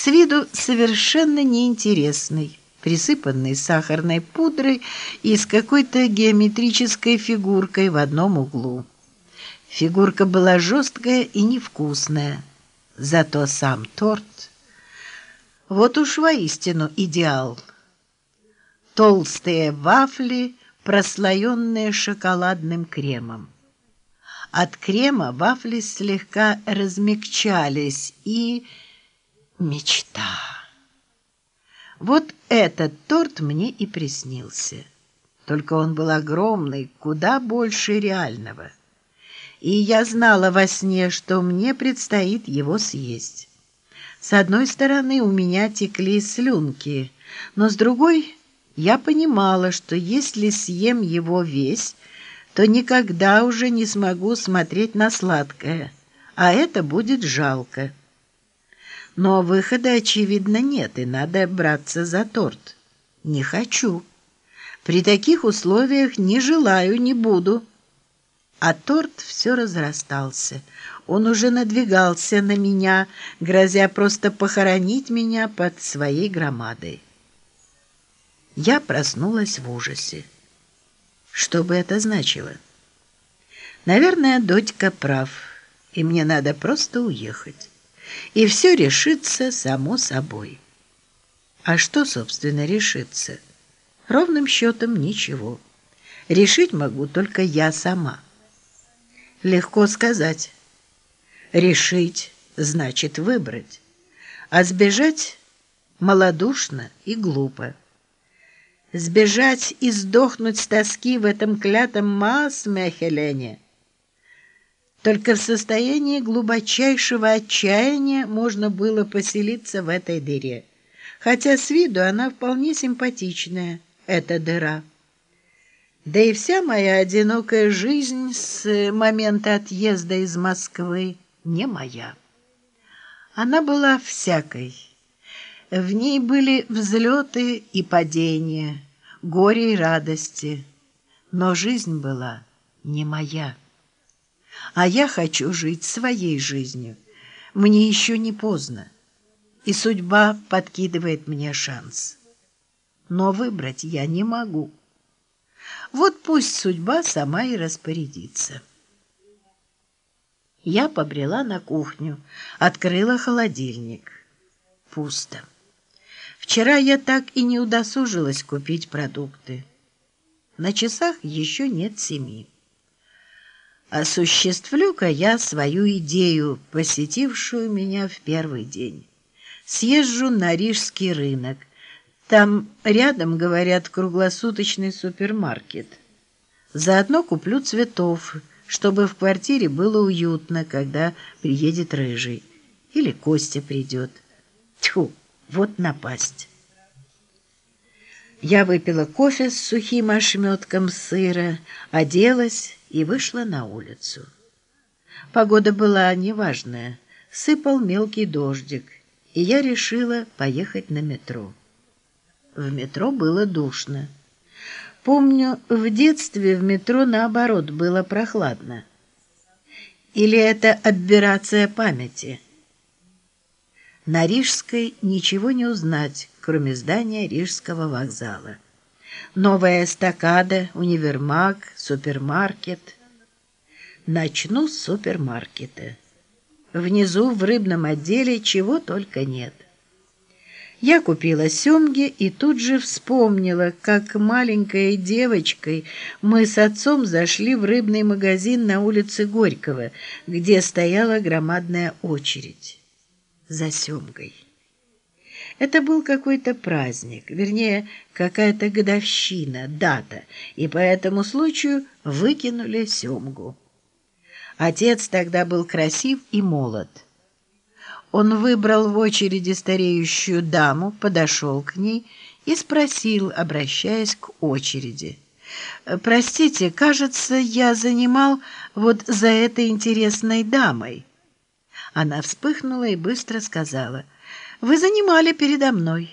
с виду совершенно неинтересный, присыпанный сахарной пудрой и с какой-то геометрической фигуркой в одном углу. Фигурка была жесткая и невкусная, зато сам торт вот уж воистину идеал. Толстые вафли, прослоенные шоколадным кремом. От крема вафли слегка размягчались и... Мечта. Вот этот торт мне и приснился. Только он был огромный, куда больше реального. И я знала во сне, что мне предстоит его съесть. С одной стороны, у меня текли слюнки, но с другой я понимала, что если съем его весь, то никогда уже не смогу смотреть на сладкое, а это будет жалко. Но выхода, очевидно, нет, и надо браться за торт. Не хочу. При таких условиях не желаю, не буду. А торт все разрастался. Он уже надвигался на меня, грозя просто похоронить меня под своей громадой. Я проснулась в ужасе. Что бы это значило? Наверное, дочка прав, и мне надо просто уехать. И все решится само собой. А что, собственно, решится? Ровным счетом ничего. Решить могу только я сама. Легко сказать. Решить значит выбрать, а сбежать малодушно и глупо. Сбежать и сдохнуть с тоски в этом клятом Маасмехелене. Только в состоянии глубочайшего отчаяния можно было поселиться в этой дыре, хотя с виду она вполне симпатичная, эта дыра. Да и вся моя одинокая жизнь с момента отъезда из Москвы не моя. Она была всякой. В ней были взлеты и падения, горе и радости. Но жизнь была не моя. А я хочу жить своей жизнью. Мне еще не поздно. И судьба подкидывает мне шанс. Но выбрать я не могу. Вот пусть судьба сама и распорядится. Я побрела на кухню, открыла холодильник. Пусто. Вчера я так и не удосужилась купить продукты. На часах еще нет семи. Осуществлю-ка я свою идею, посетившую меня в первый день. Съезжу на Рижский рынок, там рядом, говорят, круглосуточный супермаркет. Заодно куплю цветов, чтобы в квартире было уютно, когда приедет Рыжий. Или Костя придет. Тьфу, вот напасть. Я выпила кофе с сухим ошметком сыра, оделась и вышла на улицу. Погода была неважная, сыпал мелкий дождик, и я решила поехать на метро. В метро было душно. Помню, в детстве в метро, наоборот, было прохладно. Или это аберрация памяти? На Рижской ничего не узнать, кроме здания Рижского вокзала. Новая эстакада, универмаг, супермаркет. Начну с супермаркета. Внизу в рыбном отделе чего только нет. Я купила семги и тут же вспомнила, как маленькой девочкой мы с отцом зашли в рыбный магазин на улице Горького, где стояла громадная очередь за семгой. Это был какой-то праздник, вернее, какая-то годовщина, дата, и по этому случаю выкинули семгу. Отец тогда был красив и молод. Он выбрал в очереди стареющую даму, подошел к ней и спросил, обращаясь к очереди. «Простите, кажется, я занимал вот за этой интересной дамой». Она вспыхнула и быстро сказала, «Вы занимали передо мной».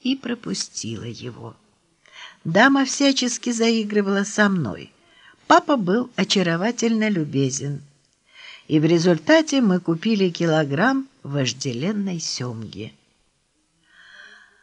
И пропустила его. Дама всячески заигрывала со мной. Папа был очаровательно любезен и в результате мы купили килограмм вожделенной семги.